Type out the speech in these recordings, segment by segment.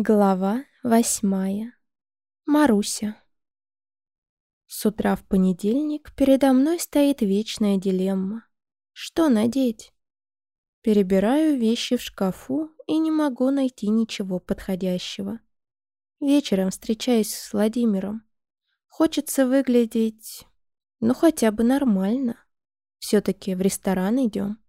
Глава восьмая. Маруся. С утра в понедельник передо мной стоит вечная дилемма. Что надеть? Перебираю вещи в шкафу и не могу найти ничего подходящего. Вечером встречаюсь с Владимиром. Хочется выглядеть, ну хотя бы нормально. Все-таки в ресторан идем.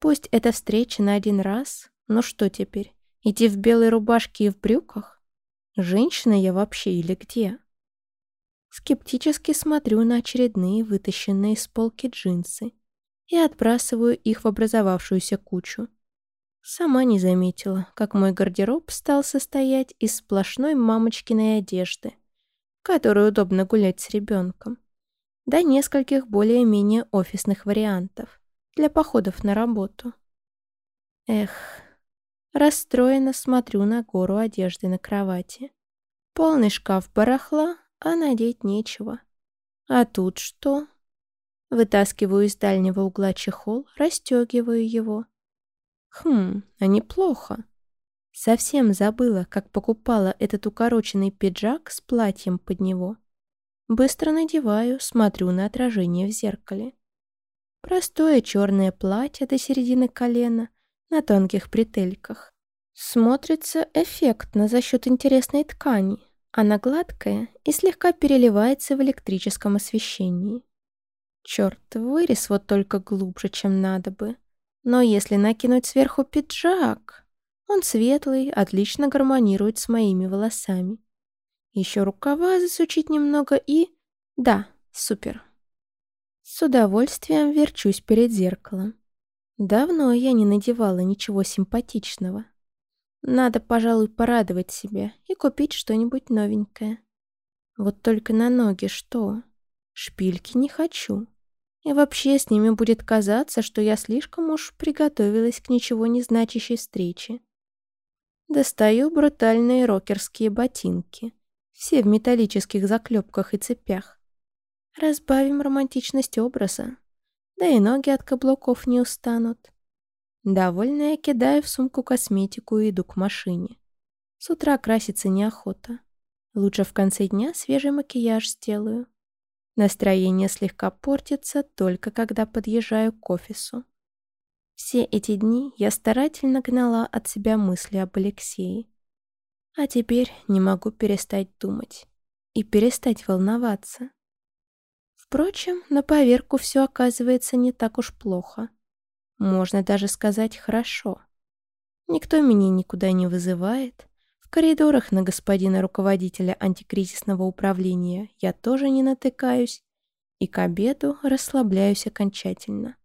Пусть это встреча на один раз, но что теперь? Идти в белой рубашке и в брюках? Женщина я вообще или где? Скептически смотрю на очередные вытащенные из полки джинсы и отбрасываю их в образовавшуюся кучу. Сама не заметила, как мой гардероб стал состоять из сплошной мамочкиной одежды, которой удобно гулять с ребенком, до нескольких более-менее офисных вариантов для походов на работу. Эх, Расстроенно смотрю на гору одежды на кровати. Полный шкаф барахла, а надеть нечего. А тут что? Вытаскиваю из дальнего угла чехол, расстегиваю его. Хм, а неплохо. Совсем забыла, как покупала этот укороченный пиджак с платьем под него. Быстро надеваю, смотрю на отражение в зеркале. Простое черное платье до середины колена, на тонких бретельках. Смотрится эффектно за счет интересной ткани. Она гладкая и слегка переливается в электрическом освещении. Черт, вырез вот только глубже, чем надо бы. Но если накинуть сверху пиджак, он светлый, отлично гармонирует с моими волосами. Еще рукава засучить немного и... Да, супер. С удовольствием верчусь перед зеркалом. Давно я не надевала ничего симпатичного. Надо, пожалуй, порадовать себя и купить что-нибудь новенькое. Вот только на ноги что? Шпильки не хочу. И вообще с ними будет казаться, что я слишком уж приготовилась к ничего не значащей встрече. Достаю брутальные рокерские ботинки. Все в металлических заклепках и цепях. Разбавим романтичность образа да и ноги от каблуков не устанут. Довольная кидаю в сумку косметику и иду к машине. С утра краситься неохота. Лучше в конце дня свежий макияж сделаю. Настроение слегка портится только когда подъезжаю к офису. Все эти дни я старательно гнала от себя мысли об Алексее. А теперь не могу перестать думать и перестать волноваться. Впрочем, на поверку все оказывается не так уж плохо. Можно даже сказать «хорошо». Никто меня никуда не вызывает. В коридорах на господина руководителя антикризисного управления я тоже не натыкаюсь. И к обеду расслабляюсь окончательно.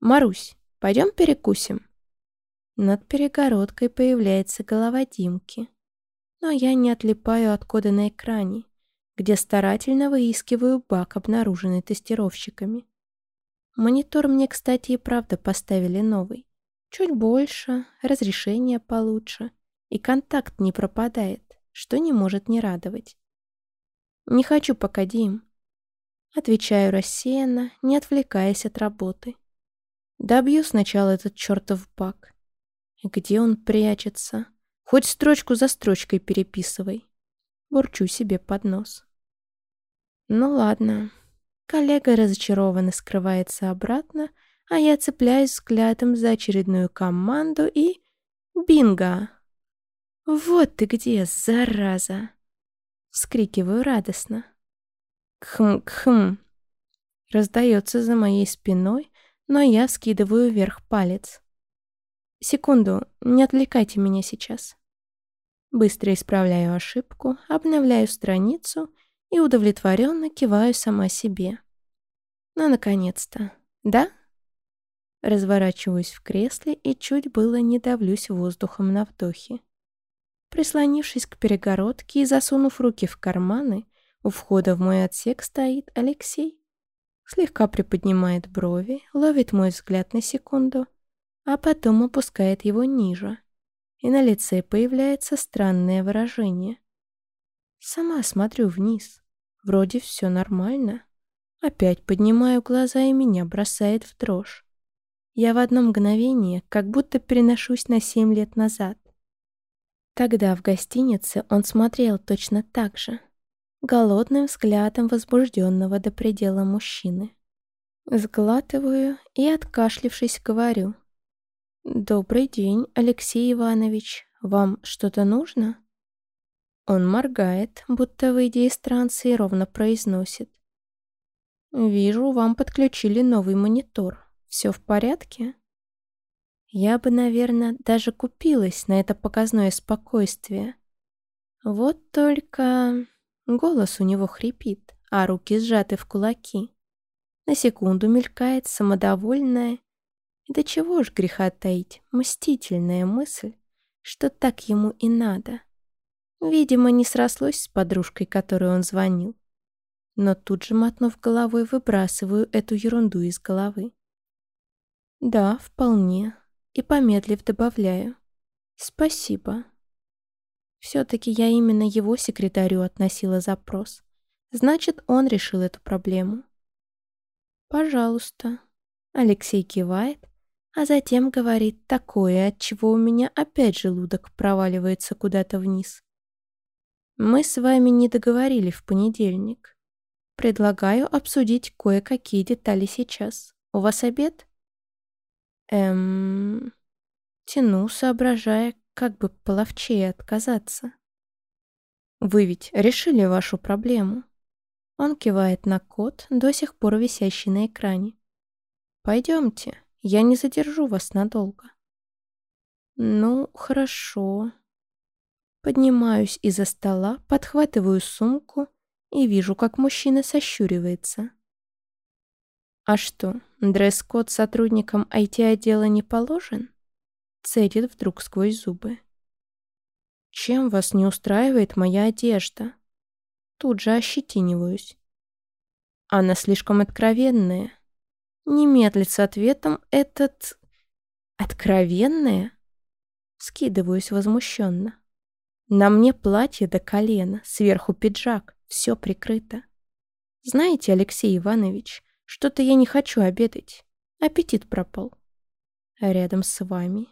«Марусь, пойдем перекусим?» Над перегородкой появляется голова Димки. Но я не отлипаю от кода на экране где старательно выискиваю баг, обнаруженный тестировщиками. Монитор мне, кстати, и правда поставили новый. Чуть больше, разрешение получше, и контакт не пропадает, что не может не радовать. «Не хочу пока, Дим». Отвечаю рассеянно, не отвлекаясь от работы. Добью сначала этот чертов баг. Где он прячется? Хоть строчку за строчкой переписывай. Бурчу себе под нос. Ну ладно. Коллега разочарованно скрывается обратно, а я цепляюсь взглядом за очередную команду и... Бинго! Вот ты где, зараза! Вскрикиваю радостно. Кхм-кхм. Раздается за моей спиной, но я вскидываю вверх палец. Секунду, не отвлекайте меня сейчас. Быстро исправляю ошибку, обновляю страницу и удовлетворенно киваю сама себе. Ну, наконец-то. Да? Разворачиваюсь в кресле и чуть было не давлюсь воздухом на вдохе. Прислонившись к перегородке и засунув руки в карманы, у входа в мой отсек стоит Алексей. Слегка приподнимает брови, ловит мой взгляд на секунду, а потом опускает его ниже — и на лице появляется странное выражение. Сама смотрю вниз. Вроде все нормально. Опять поднимаю глаза, и меня бросает в дрожь. Я в одно мгновение как будто переношусь на семь лет назад. Тогда в гостинице он смотрел точно так же, голодным взглядом возбужденного до предела мужчины. Сглатываю и, откашлившись, говорю. «Добрый день, Алексей Иванович. Вам что-то нужно?» Он моргает, будто выйдя из транса, и ровно произносит. «Вижу, вам подключили новый монитор. Все в порядке?» Я бы, наверное, даже купилась на это показное спокойствие. Вот только голос у него хрипит, а руки сжаты в кулаки. На секунду мелькает самодовольная и до чего ж греха таить, мстительная мысль, что так ему и надо. Видимо, не срослось с подружкой, которой он звонил. Но тут же, мотнув головой, выбрасываю эту ерунду из головы. Да, вполне. И помедлив добавляю. Спасибо. Все-таки я именно его секретарю относила запрос. Значит, он решил эту проблему. «Пожалуйста». Алексей кивает, а затем говорит такое, от чего у меня опять желудок проваливается куда-то вниз. Мы с вами не договорили в понедельник. Предлагаю обсудить кое-какие детали сейчас. У вас обед? Эм... Тяну, соображая, как бы половчее отказаться. Вы ведь решили вашу проблему? Он кивает на код, до сих пор висящий на экране. Пойдемте, я не задержу вас надолго. Ну, хорошо. Поднимаюсь из-за стола, подхватываю сумку и вижу, как мужчина сощуривается. «А что, дресс-код сотрудникам IT-отдела не положен?» Цедит вдруг сквозь зубы. «Чем вас не устраивает моя одежда?» Тут же ощетиниваюсь. Она слишком откровенная. Не с ответом этот... Откровенная? Скидываюсь возмущенно. На мне платье до колена, сверху пиджак, все прикрыто. Знаете, Алексей Иванович, что-то я не хочу обедать. Аппетит пропал. рядом с вами.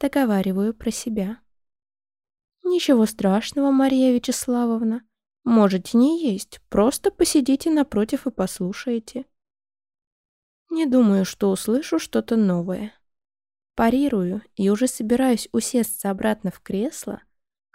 Договариваю про себя. Ничего страшного, Мария Вячеславовна. Можете не есть, просто посидите напротив и послушайте. Не думаю, что услышу что-то новое. Парирую и уже собираюсь усесться обратно в кресло,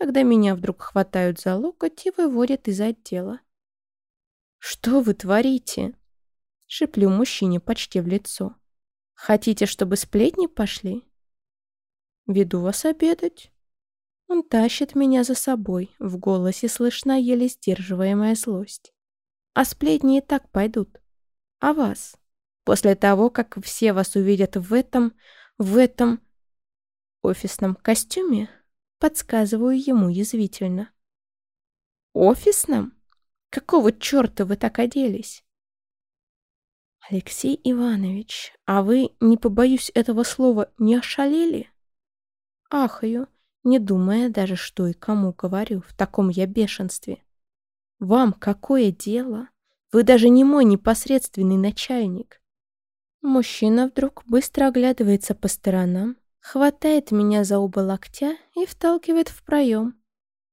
когда меня вдруг хватают за локоть и выводят из отдела. «Что вы творите?» — шеплю мужчине почти в лицо. «Хотите, чтобы сплетни пошли?» «Веду вас обедать». Он тащит меня за собой, в голосе слышна еле сдерживаемая злость. «А сплетни и так пойдут. А вас? После того, как все вас увидят в этом, в этом офисном костюме?» Подсказываю ему язвительно. «Офисном? Какого черта вы так оделись?» «Алексей Иванович, а вы, не побоюсь этого слова, не ошалели?» Ахаю, не думая даже, что и кому говорю, в таком я бешенстве. «Вам какое дело? Вы даже не мой непосредственный начальник». Мужчина вдруг быстро оглядывается по сторонам, Хватает меня за оба локтя и вталкивает в проем.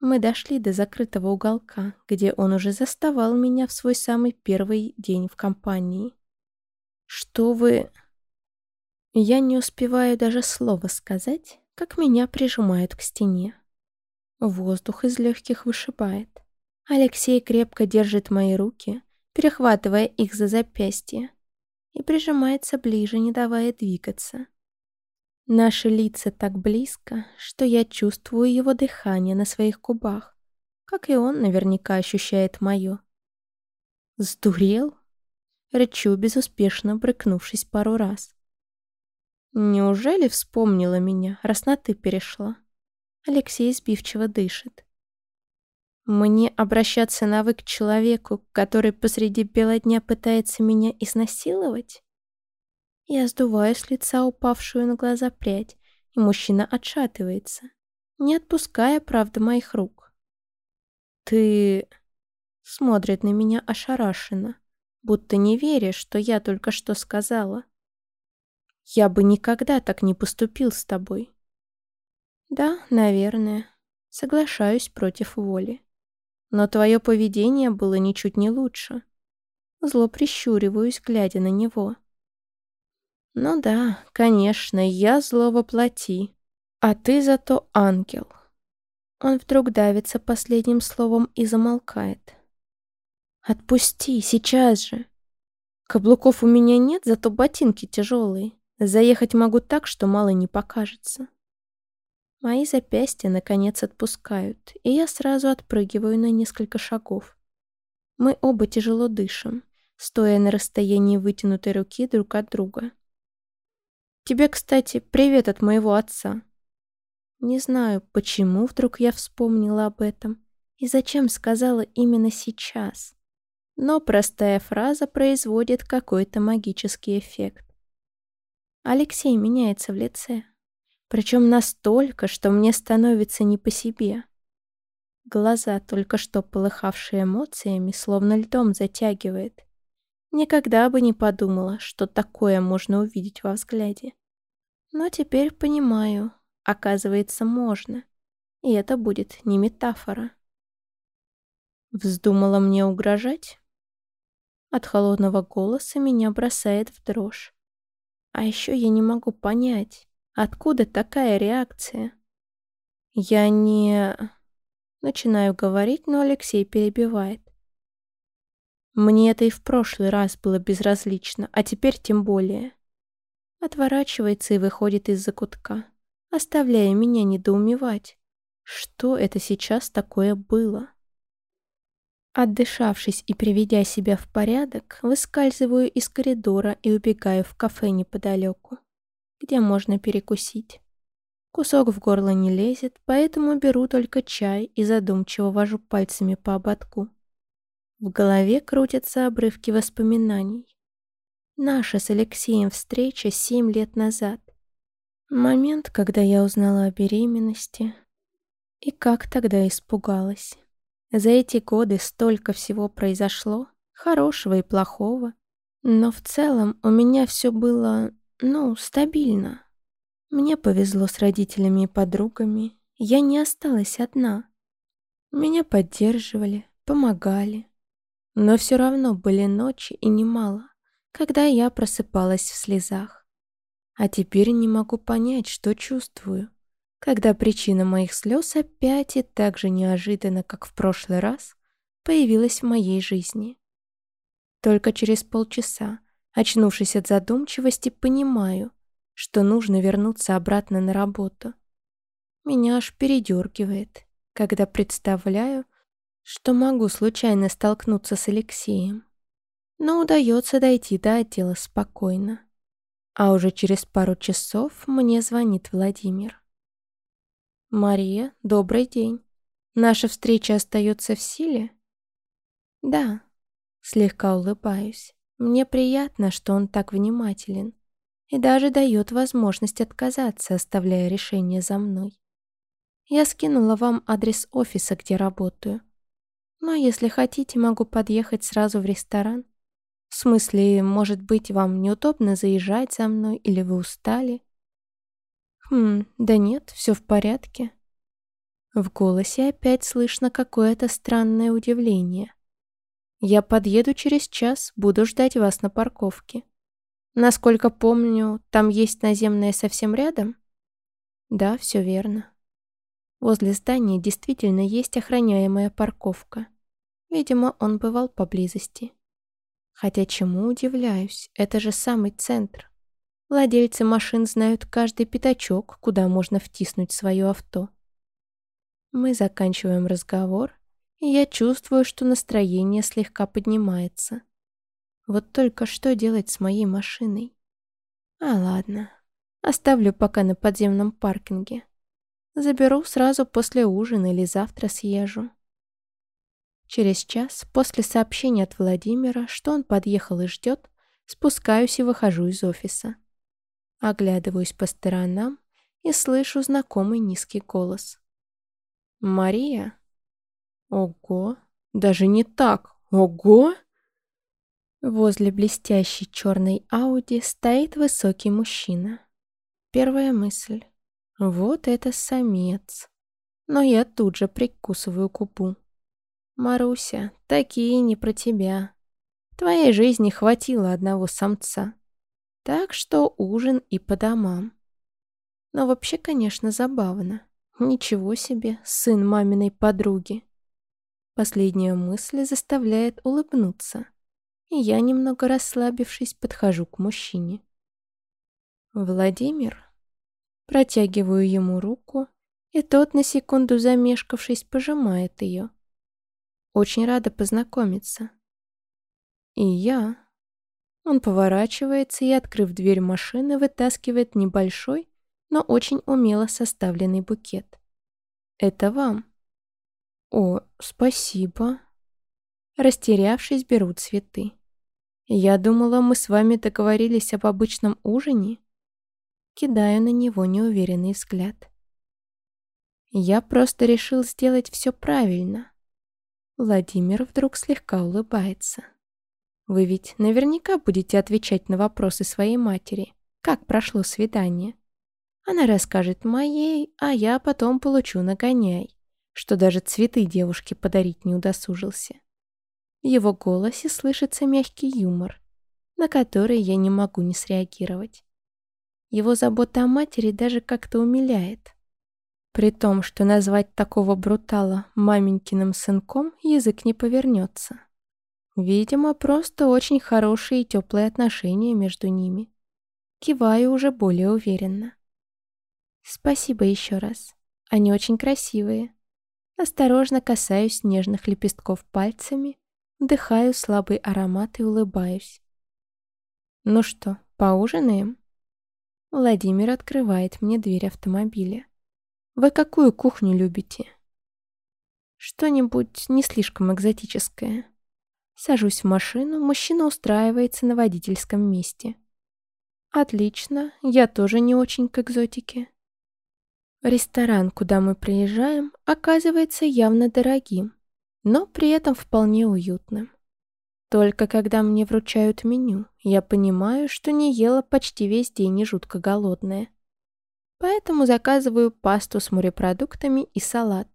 Мы дошли до закрытого уголка, где он уже заставал меня в свой самый первый день в компании. «Что вы...» Я не успеваю даже слова сказать, как меня прижимают к стене. Воздух из легких вышибает. Алексей крепко держит мои руки, перехватывая их за запястье, и прижимается ближе, не давая двигаться. Наши лица так близко, что я чувствую его дыхание на своих губах, как и он наверняка ощущает мое. «Сдурел?» — рычу, безуспешно брыкнувшись пару раз. «Неужели вспомнила меня, раз на «ты» перешла?» Алексей сбивчиво дышит. «Мне обращаться на «вы» к человеку, который посреди бела дня пытается меня изнасиловать?» Я сдуваю с лица упавшую на глаза прядь, и мужчина отшатывается, не отпуская, правда, моих рук. «Ты...» Смотрит на меня ошарашенно, будто не веря, что я только что сказала. «Я бы никогда так не поступил с тобой». «Да, наверное. Соглашаюсь против воли. Но твое поведение было ничуть не лучше. Зло прищуриваюсь, глядя на него. Ну да, конечно, я зло воплоти, а ты зато ангел. Он вдруг давится последним словом и замолкает. «Отпусти, сейчас же!» Каблуков у меня нет, зато ботинки тяжелые. Заехать могу так, что мало не покажется. Мои запястья, наконец, отпускают, и я сразу отпрыгиваю на несколько шагов. Мы оба тяжело дышим, стоя на расстоянии вытянутой руки друг от друга. «Тебе, кстати, привет от моего отца», не знаю, почему вдруг я вспомнила об этом и зачем сказала именно сейчас. Но простая фраза производит какой-то магический эффект. Алексей меняется в лице. Причем настолько, что мне становится не по себе. Глаза, только что полыхавшие эмоциями, словно льдом затягивает. Никогда бы не подумала, что такое можно увидеть во взгляде. Но теперь понимаю, Оказывается, можно. И это будет не метафора. Вздумала мне угрожать? От холодного голоса меня бросает в дрожь. А еще я не могу понять, откуда такая реакция. Я не... Начинаю говорить, но Алексей перебивает. Мне это и в прошлый раз было безразлично, а теперь тем более. Отворачивается и выходит из-за кутка оставляя меня недоумевать, что это сейчас такое было. Отдышавшись и приведя себя в порядок, выскальзываю из коридора и убегаю в кафе неподалеку, где можно перекусить. Кусок в горло не лезет, поэтому беру только чай и задумчиво вожу пальцами по ободку. В голове крутятся обрывки воспоминаний. Наша с Алексеем встреча семь лет назад. Момент, когда я узнала о беременности. И как тогда испугалась. За эти годы столько всего произошло, хорошего и плохого. Но в целом у меня все было, ну, стабильно. Мне повезло с родителями и подругами. Я не осталась одна. Меня поддерживали, помогали. Но все равно были ночи и немало, когда я просыпалась в слезах. А теперь не могу понять, что чувствую, когда причина моих слез опять и так же неожиданно, как в прошлый раз, появилась в моей жизни. Только через полчаса, очнувшись от задумчивости, понимаю, что нужно вернуться обратно на работу. Меня аж передергивает, когда представляю, что могу случайно столкнуться с Алексеем. Но удается дойти до отдела спокойно. А уже через пару часов мне звонит Владимир. «Мария, добрый день. Наша встреча остается в силе?» «Да», — слегка улыбаюсь. «Мне приятно, что он так внимателен и даже дает возможность отказаться, оставляя решение за мной. Я скинула вам адрес офиса, где работаю. Но если хотите, могу подъехать сразу в ресторан в смысле, может быть, вам неудобно заезжать за мной или вы устали? Хм, да нет, все в порядке. В голосе опять слышно какое-то странное удивление. Я подъеду через час, буду ждать вас на парковке. Насколько помню, там есть наземная совсем рядом? Да, все верно. Возле здания действительно есть охраняемая парковка. Видимо, он бывал поблизости. Хотя чему удивляюсь, это же самый центр. Владельцы машин знают каждый пятачок, куда можно втиснуть свое авто. Мы заканчиваем разговор, и я чувствую, что настроение слегка поднимается. Вот только что делать с моей машиной? А ладно, оставлю пока на подземном паркинге. Заберу сразу после ужина или завтра съезжу. Через час, после сообщения от Владимира, что он подъехал и ждет, спускаюсь и выхожу из офиса. Оглядываюсь по сторонам и слышу знакомый низкий голос. «Мария?» «Ого! Даже не так! Ого!» Возле блестящей черной Ауди стоит высокий мужчина. Первая мысль. Вот это самец. но я тут же прикусываю купу. «Маруся, такие не про тебя. Твоей жизни хватило одного самца. Так что ужин и по домам». Но вообще, конечно, забавно. Ничего себе, сын маминой подруги. Последняя мысль заставляет улыбнуться, и я, немного расслабившись, подхожу к мужчине. «Владимир?» Протягиваю ему руку, и тот, на секунду замешкавшись, пожимает ее. «Очень рада познакомиться». «И я...» Он поворачивается и, открыв дверь машины, вытаскивает небольшой, но очень умело составленный букет. «Это вам». «О, спасибо». Растерявшись, беру цветы. «Я думала, мы с вами договорились об обычном ужине?» Кидаю на него неуверенный взгляд. «Я просто решил сделать все правильно». Владимир вдруг слегка улыбается. «Вы ведь наверняка будете отвечать на вопросы своей матери. Как прошло свидание?» Она расскажет моей, а я потом получу нагоняй, что даже цветы девушке подарить не удосужился. В его голосе слышится мягкий юмор, на который я не могу не среагировать. Его забота о матери даже как-то умиляет. При том, что назвать такого брутала маменькиным сынком язык не повернется. Видимо, просто очень хорошие и теплые отношения между ними. Киваю уже более уверенно. Спасибо еще раз. Они очень красивые. Осторожно касаюсь нежных лепестков пальцами, вдыхаю слабый аромат и улыбаюсь. Ну что, поужинаем? Владимир открывает мне дверь автомобиля. Вы какую кухню любите? Что-нибудь не слишком экзотическое. Сажусь в машину, мужчина устраивается на водительском месте. Отлично, я тоже не очень к экзотике. Ресторан, куда мы приезжаем, оказывается явно дорогим, но при этом вполне уютным. Только когда мне вручают меню, я понимаю, что не ела почти весь день и жутко голодная. Поэтому заказываю пасту с морепродуктами и салат.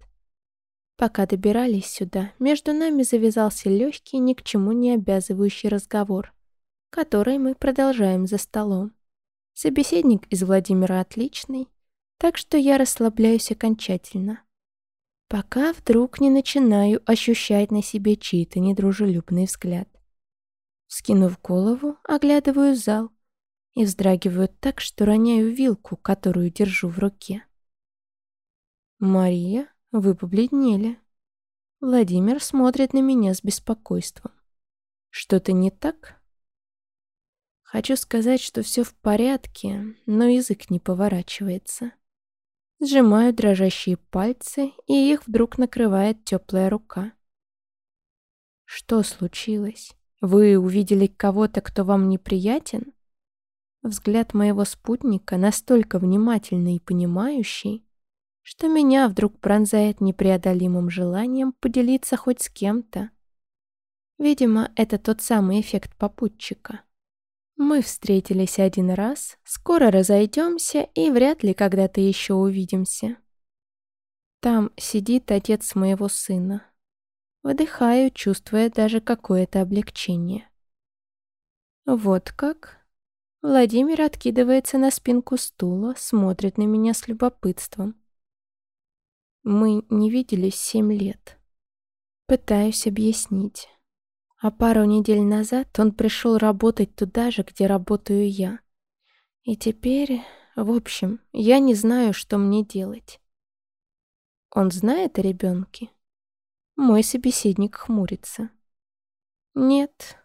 Пока добирались сюда, между нами завязался легкий, ни к чему не обязывающий разговор, который мы продолжаем за столом. Собеседник из Владимира отличный, так что я расслабляюсь окончательно. Пока вдруг не начинаю ощущать на себе чей-то недружелюбный взгляд. Скинув голову, оглядываю зал и вздрагиваю так, что роняю вилку, которую держу в руке. «Мария, вы побледнели». Владимир смотрит на меня с беспокойством. «Что-то не так?» Хочу сказать, что все в порядке, но язык не поворачивается. Сжимаю дрожащие пальцы, и их вдруг накрывает теплая рука. Что случилось? Вы увидели кого-то, кто вам неприятен? Взгляд моего спутника настолько внимательный и понимающий, что меня вдруг пронзает непреодолимым желанием поделиться хоть с кем-то. Видимо, это тот самый эффект попутчика. Мы встретились один раз, скоро разойдемся и вряд ли когда-то еще увидимся. Там сидит отец моего сына. Выдыхаю, чувствуя даже какое-то облегчение. Вот как? Владимир откидывается на спинку стула, смотрит на меня с любопытством. Мы не виделись семь лет. Пытаюсь объяснить. А пару недель назад он пришел работать туда же, где работаю я. И теперь, в общем, я не знаю, что мне делать. Он знает о ребенке? Мой собеседник хмурится. Нет.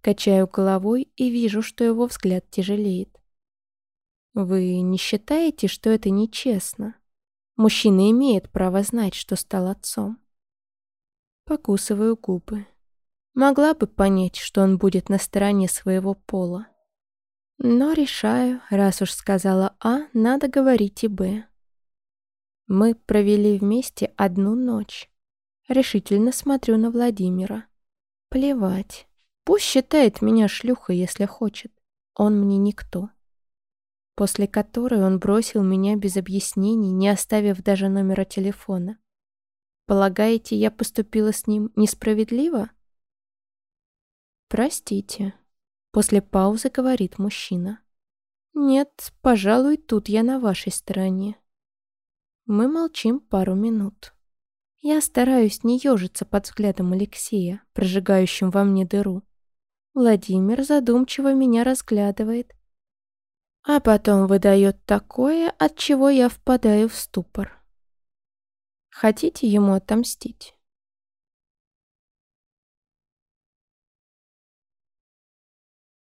Качаю головой и вижу, что его взгляд тяжелеет. Вы не считаете, что это нечестно? Мужчина имеет право знать, что стал отцом. Покусываю губы. Могла бы понять, что он будет на стороне своего пола. Но решаю, раз уж сказала А, надо говорить и Б. Мы провели вместе одну ночь. Решительно смотрю на Владимира. Плевать. Пусть считает меня шлюхой, если хочет. Он мне никто. после которой он бросил меня без объяснений, не оставив даже номера телефона. Полагаете, я поступила с ним несправедливо? Простите. После паузы говорит мужчина. Нет, пожалуй, тут я на вашей стороне. Мы молчим пару минут. Я стараюсь не ежиться под взглядом Алексея, прожигающим во мне дыру. Владимир задумчиво меня разглядывает, а потом выдает такое, от чего я впадаю в ступор. Хотите ему отомстить?